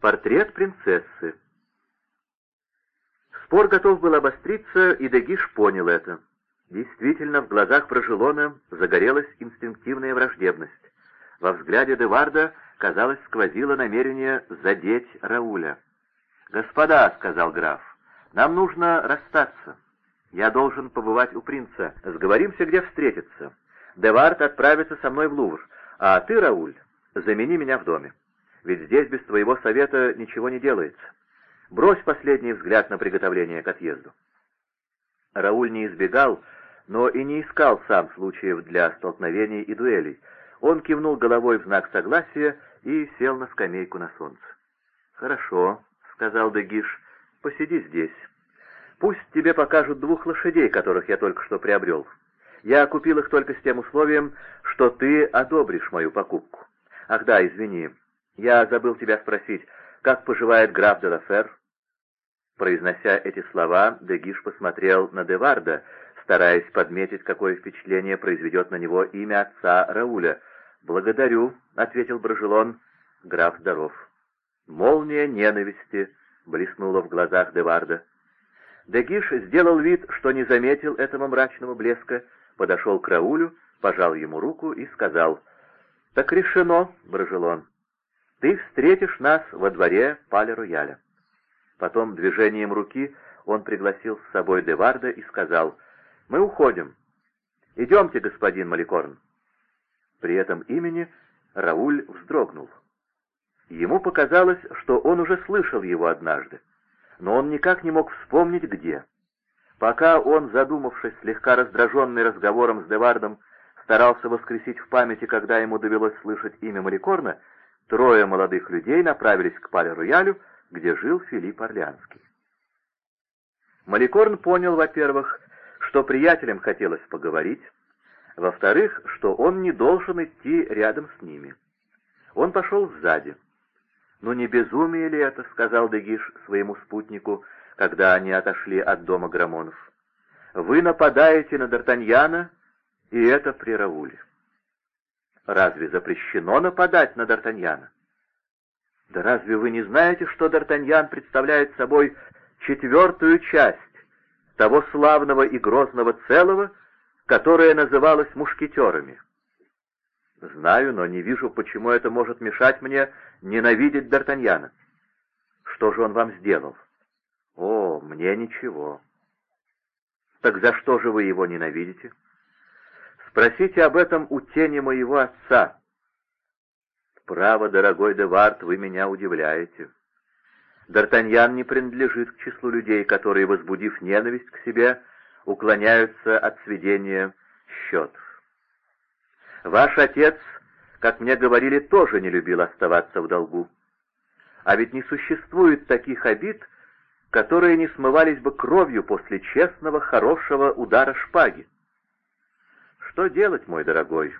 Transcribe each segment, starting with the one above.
Портрет принцессы. Спор готов был обостриться, и Дегиш понял это. Действительно, в глазах Прожелона загорелась инстинктивная враждебность. Во взгляде Деварда, казалось, сквозило намерение задеть Рауля. «Господа», — сказал граф, — «нам нужно расстаться. Я должен побывать у принца. Сговоримся, где встретиться. Девард отправится со мной в Лувр, а ты, Рауль, замени меня в доме. Ведь здесь без твоего совета ничего не делается. Брось последний взгляд на приготовление к отъезду». Рауль не избегал, но и не искал сам случаев для столкновений и дуэлей. Он кивнул головой в знак согласия и сел на скамейку на солнце. «Хорошо», — сказал Дегиш, — «посиди здесь. Пусть тебе покажут двух лошадей, которых я только что приобрел. Я купил их только с тем условием, что ты одобришь мою покупку. Ах да, извини, я забыл тебя спросить, как поживает граф де Лафер?» Произнося эти слова, Дегиш посмотрел на Деварда, стараясь подметить, какое впечатление произведет на него имя отца Рауля. «Благодарю», — ответил Брожелон. «Граф здоров». Молния ненависти блеснула в глазах Деварда. Дегиш сделал вид, что не заметил этого мрачного блеска, подошел к Раулю, пожал ему руку и сказал, «Так решено, Брожелон, ты встретишь нас во дворе Пале-Рояля». Потом движением руки он пригласил с собой Деварда и сказал, «Мы уходим. Идемте, господин Маликорн». При этом имени Рауль вздрогнул. Ему показалось, что он уже слышал его однажды, но он никак не мог вспомнить, где. Пока он, задумавшись, слегка раздраженный разговором с Девардом, старался воскресить в памяти, когда ему довелось слышать имя Маликорна, трое молодых людей направились к Пале-Роялю, где жил Филипп Орлеанский. Маликорн понял, во-первых, что приятелям хотелось поговорить, во-вторых, что он не должен идти рядом с ними. Он пошел сзади. «Ну не безумие ли это?» — сказал Дегиш своему спутнику, когда они отошли от дома Грамонов. «Вы нападаете на Д'Артаньяна, и это при Рауле». «Разве запрещено нападать на Д'Артаньяна?» Да разве вы не знаете, что Д'Артаньян представляет собой четвертую часть того славного и грозного целого, которое называлось мушкетерами? Знаю, но не вижу, почему это может мешать мне ненавидеть Д'Артаньяна. Что же он вам сделал? О, мне ничего. Так за что же вы его ненавидите? Спросите об этом у тени моего отца, «Право, дорогой Девард, вы меня удивляете. Д'Артаньян не принадлежит к числу людей, которые, возбудив ненависть к себе, уклоняются от сведения счетов. Ваш отец, как мне говорили, тоже не любил оставаться в долгу. А ведь не существует таких обид, которые не смывались бы кровью после честного, хорошего удара шпаги. Что делать, мой дорогой?»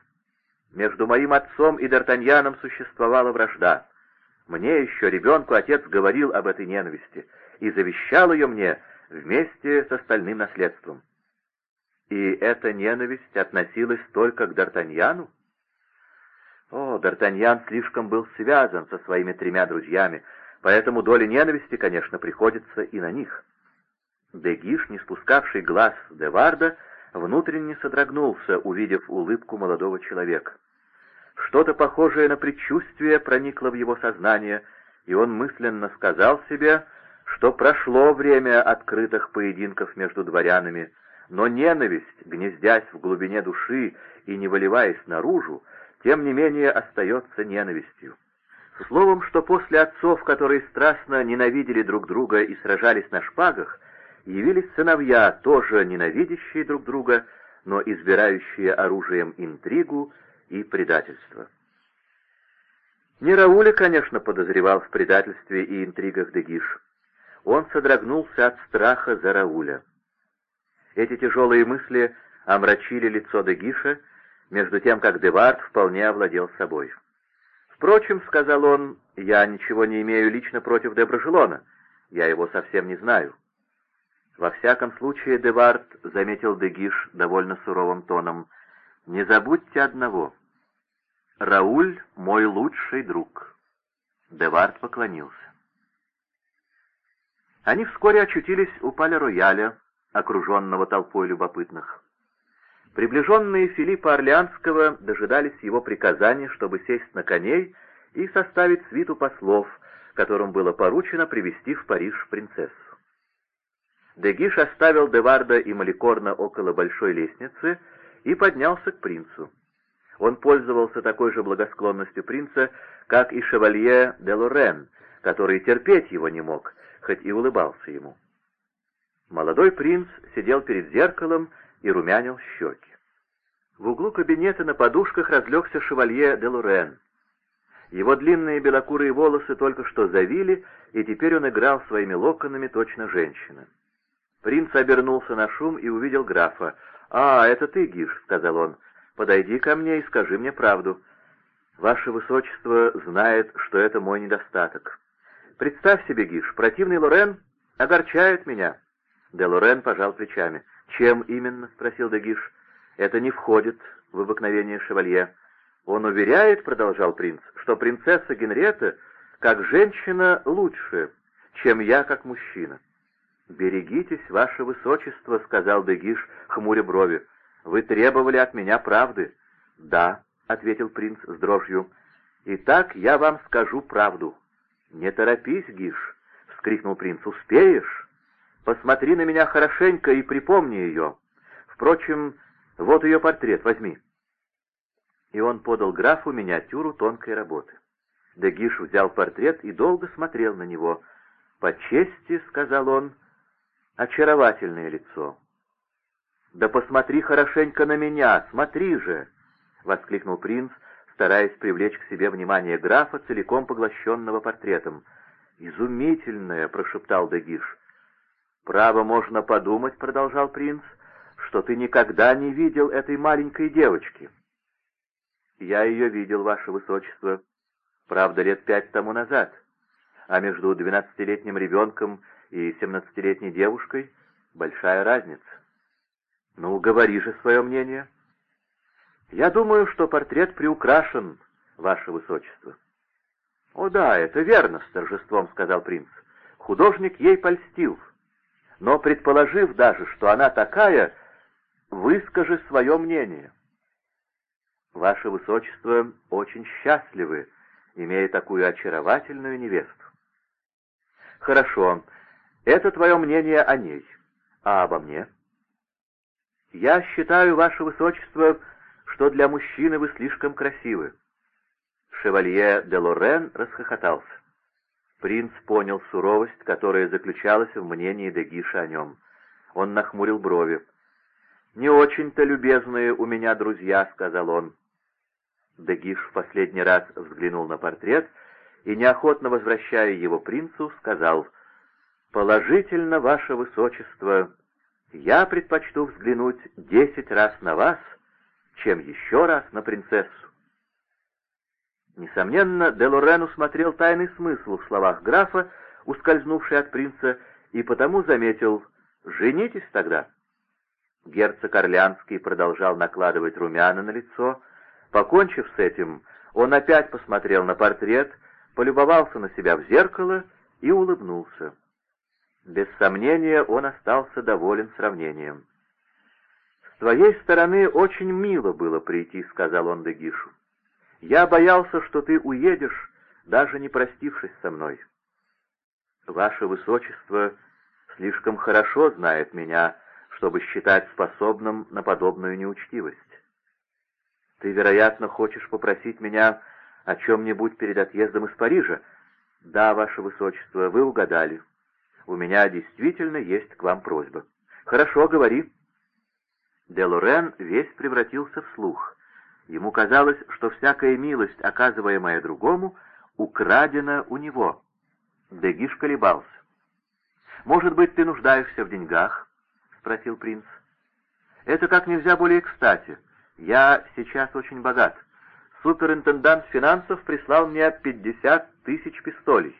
Между моим отцом и Д'Артаньяном существовала вражда. Мне еще, ребенку, отец говорил об этой ненависти и завещал ее мне вместе с остальным наследством. И эта ненависть относилась только к Д'Артаньяну? О, Д'Артаньян слишком был связан со своими тремя друзьями, поэтому доля ненависти, конечно, приходится и на них. Дегиш, не спускавший глаз Деварда, внутренне содрогнулся, увидев улыбку молодого человека. Что-то похожее на предчувствие проникло в его сознание, и он мысленно сказал себе, что прошло время открытых поединков между дворянами, но ненависть, гнездясь в глубине души и не выливаясь наружу, тем не менее остается ненавистью. Словом, что после отцов, которые страстно ненавидели друг друга и сражались на шпагах, явились сыновья, тоже ненавидящие друг друга, но избирающие оружием интригу и предательство. Не Рауля, конечно, подозревал в предательстве и интригах Дегиш. Он содрогнулся от страха за Рауля. Эти тяжелые мысли омрачили лицо Дегиша, между тем, как Девард вполне овладел собой. «Впрочем, — сказал он, — я ничего не имею лично против Деброжелона, я его совсем не знаю. «Во всяком случае, Девард», — заметил Дегиш довольно суровым тоном, — «не забудьте одного. Рауль — мой лучший друг». Девард поклонился. Они вскоре очутились у Паля-Рояля, окруженного толпой любопытных. Приближенные Филиппа Орлеанского дожидались его приказания, чтобы сесть на коней и составить свиту послов, которым было поручено привести в Париж принцессу. Дегиш оставил Деварда и Маликорна около большой лестницы и поднялся к принцу. Он пользовался такой же благосклонностью принца, как и шевалье де Лорен, который терпеть его не мог, хоть и улыбался ему. Молодой принц сидел перед зеркалом и румянил щеки. В углу кабинета на подушках разлегся шевалье де Лорен. Его длинные белокурые волосы только что завили, и теперь он играл своими локонами точно женщина. Принц обернулся на шум и увидел графа. «А, это ты, Гиш», — сказал он. «Подойди ко мне и скажи мне правду. Ваше Высочество знает, что это мой недостаток. Представь себе, Гиш, противный Лорен огорчает меня». Де Лорен пожал плечами. «Чем именно?» — спросил Дегиш. «Это не входит в обыкновение шевалье. Он уверяет, — продолжал принц, — что принцесса Генриетта как женщина лучше, чем я как мужчина. «Берегитесь, ваше высочество», — сказал Дегиш, хмуря брови. «Вы требовали от меня правды». «Да», — ответил принц с дрожью. «Итак, я вам скажу правду». «Не торопись, Гиш», — вскрикнул принц. «Успеешь? Посмотри на меня хорошенько и припомни ее. Впрочем, вот ее портрет, возьми». И он подал графу миниатюру тонкой работы. Дегиш взял портрет и долго смотрел на него. «По чести», — сказал он, — очаровательное лицо. «Да посмотри хорошенько на меня, смотри же!» — воскликнул принц, стараясь привлечь к себе внимание графа, целиком поглощенного портретом. «Изумительное!» — прошептал Дегиш. «Право можно подумать», — продолжал принц, — «что ты никогда не видел этой маленькой девочки». «Я ее видел, ваше высочество, правда, лет пять тому назад, а между двенадцатилетним ребенком и семнадцатилетней девушкой большая разница. Ну, говори же свое мнение. Я думаю, что портрет приукрашен, ваше высочество. О да, это верно, с торжеством сказал принц. Художник ей польстил. Но предположив даже, что она такая, выскажи свое мнение. Ваше высочество очень счастливы, имея такую очаровательную невесту. Хорошо, это твое мнение о ней. А обо мне? Я считаю, ваше высочество, что для мужчины вы слишком красивы. Шевалье де Лорен расхохотался. Принц понял суровость, которая заключалась в мнении Дегиша о нем. Он нахмурил брови. «Не очень-то любезные у меня друзья», — сказал он. Дегиш в последний раз взглянул на портрет и, неохотно возвращая его принцу, сказал — «Положительно, ваше высочество, я предпочту взглянуть десять раз на вас, чем еще раз на принцессу». Несомненно, де Лорен усмотрел тайный смысл в словах графа, ускользнувший от принца, и потому заметил «Женитесь тогда». Герцог Орлянский продолжал накладывать румяна на лицо. Покончив с этим, он опять посмотрел на портрет, полюбовался на себя в зеркало и улыбнулся. Без сомнения, он остался доволен сравнением. «С твоей стороны очень мило было прийти», — сказал он Дегишу. «Я боялся, что ты уедешь, даже не простившись со мной. Ваше Высочество слишком хорошо знает меня, чтобы считать способным на подобную неучтивость. Ты, вероятно, хочешь попросить меня о чем-нибудь перед отъездом из Парижа? Да, Ваше Высочество, вы угадали. У меня действительно есть к вам просьба. Хорошо, говори. Де Лорен весь превратился в слух. Ему казалось, что всякая милость, оказываемая другому, украдена у него. Дегиш колебался. «Может быть, ты нуждаешься в деньгах?» — спросил принц. «Это как нельзя более кстати. Я сейчас очень богат. Суперинтендант финансов прислал мне пятьдесят тысяч пистолей.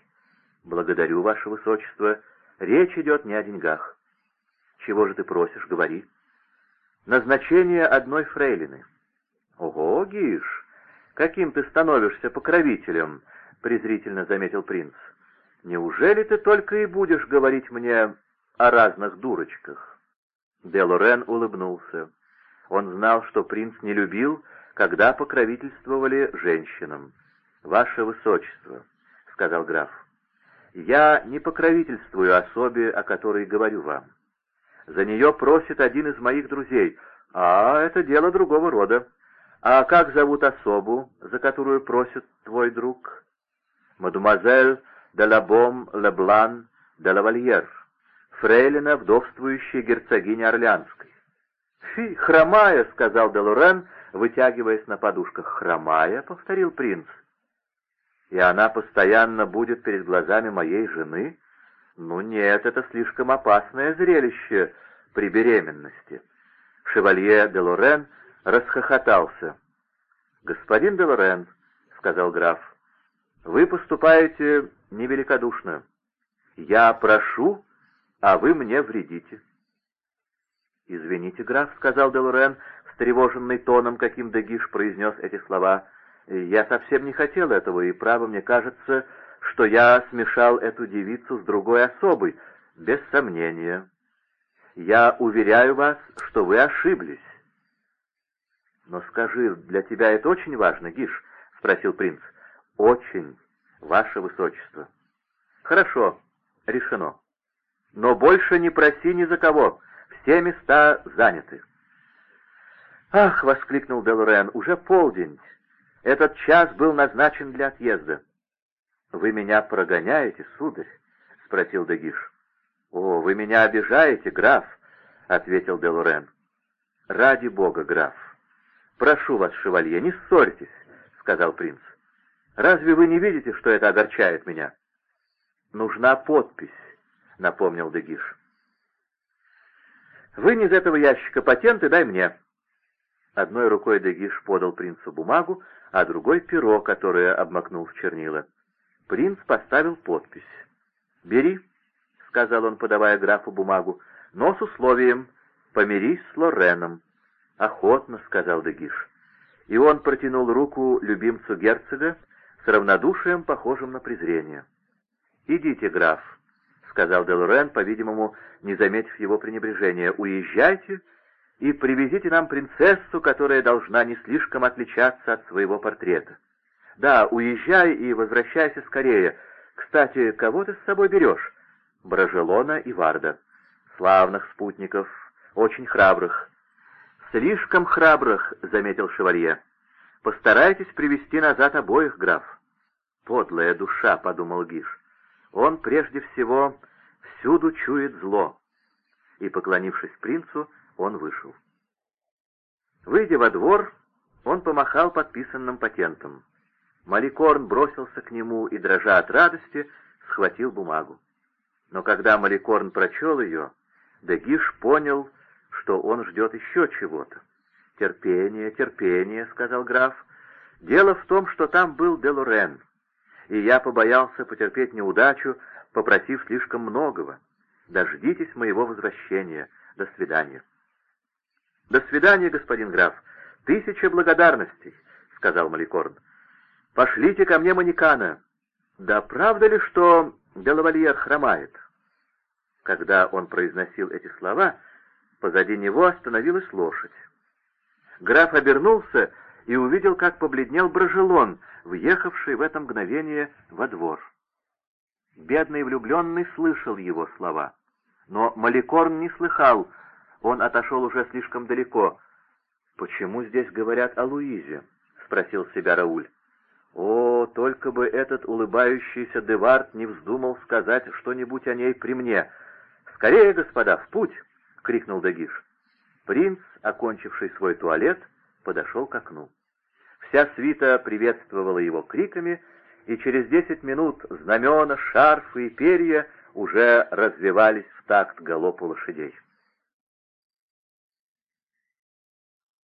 Благодарю, ваше высочество. Речь идет не о деньгах. Чего же ты просишь, говори. Назначение одной фрейлины. Ого, Гиш, каким ты становишься покровителем, презрительно заметил принц. Неужели ты только и будешь говорить мне о разных дурочках?» Де Лорен улыбнулся. Он знал, что принц не любил, когда покровительствовали женщинам. «Ваше Высочество», — сказал граф, — «я не покровительствую особе, о которой говорю вам. За нее просит один из моих друзей, а это дело другого рода. А как зовут особу, за которую просит твой друг?» «Мадемуазель де Лабом Леблан де Лавальер, фрейлина, вдовствующая герцогиня Орлянской». «Фи, хромая», — сказал де Лорен, вытягиваясь на подушках. «Хромая», — повторил принц. «И она постоянно будет перед глазами моей жены?» «Ну нет, это слишком опасное зрелище при беременности». Шевалье де Лорен расхохотался. «Господин де Лорен», — сказал граф, — «вы поступаете невеликодушно. Я прошу, а вы мне вредите». «Извините, граф», — сказал де Лорен, встревоженный тоном, каким Дегиш произнес эти слова, — «я совсем не хотел этого, и, право, мне кажется, что я смешал эту девицу с другой особой, без сомнения. Я уверяю вас, что вы ошиблись». «Но скажи, для тебя это очень важно, Гиш?» — спросил принц. «Очень, ваше высочество». «Хорошо, решено. Но больше не проси ни за кого, все места заняты». «Ах!» — воскликнул Делорен, — «уже полдень. Этот час был назначен для отъезда». «Вы меня прогоняете, сударь?» — спросил Дегиш. «О, вы меня обижаете, граф!» — ответил Делорен. «Ради бога, граф! Прошу вас, шевалье, не ссорьтесь!» — сказал принц. «Разве вы не видите, что это огорчает меня?» «Нужна подпись», — напомнил Дегиш. «Вынь из этого ящика патент и дай мне». Одной рукой Дегиш подал принцу бумагу, а другой — перо, которое обмакнул в чернила. Принц поставил подпись. «Бери», — сказал он, подавая графу бумагу, — «но с условием помирись с Лореном». «Охотно», — сказал Дегиш. И он протянул руку любимцу герцога с равнодушием, похожим на презрение. «Идите, граф», — сказал Делорен, по-видимому, не заметив его пренебрежения, — «уезжайте и привезите нам принцессу, которая должна не слишком отличаться от своего портрета. Да, уезжай и возвращайся скорее. Кстати, кого ты с собой берешь? Брожелона и Варда. Славных спутников, очень храбрых. Слишком храбрых, — заметил шевалье. Постарайтесь привести назад обоих, граф. Подлая душа, — подумал Гиш. Он прежде всего всюду чует зло. И, поклонившись принцу, он вышел. Выйдя во двор, он помахал подписанным патентом. Маликорн бросился к нему и, дрожа от радости, схватил бумагу. Но когда Маликорн прочел ее, Дегиш понял, что он ждет еще чего-то. «Терпение, терпение», — сказал граф. «Дело в том, что там был Делорен, и я побоялся потерпеть неудачу, попросив слишком многого. Дождитесь моего возвращения. До свидания». «До свидания, господин граф. Тысяча благодарностей», — сказал Маликорн. «Пошлите ко мне манекана. Да правда ли, что Делавальер хромает?» Когда он произносил эти слова, позади него остановилась лошадь. Граф обернулся и увидел, как побледнел Брожелон, въехавший в это мгновение во двор. Бедный влюбленный слышал его слова, но Маликорн не слыхал, он отошел уже слишком далеко. «Почему здесь говорят о Луизе?» — спросил себя Рауль. «О, только бы этот улыбающийся Девард не вздумал сказать что-нибудь о ней при мне! Скорее, господа, в путь!» — крикнул Дагиш. Принц, окончивший свой туалет, подошел к окну. Вся свита приветствовала его криками, и через десять минут знамена, шарфы и перья уже развивались в такт галопу лошадей.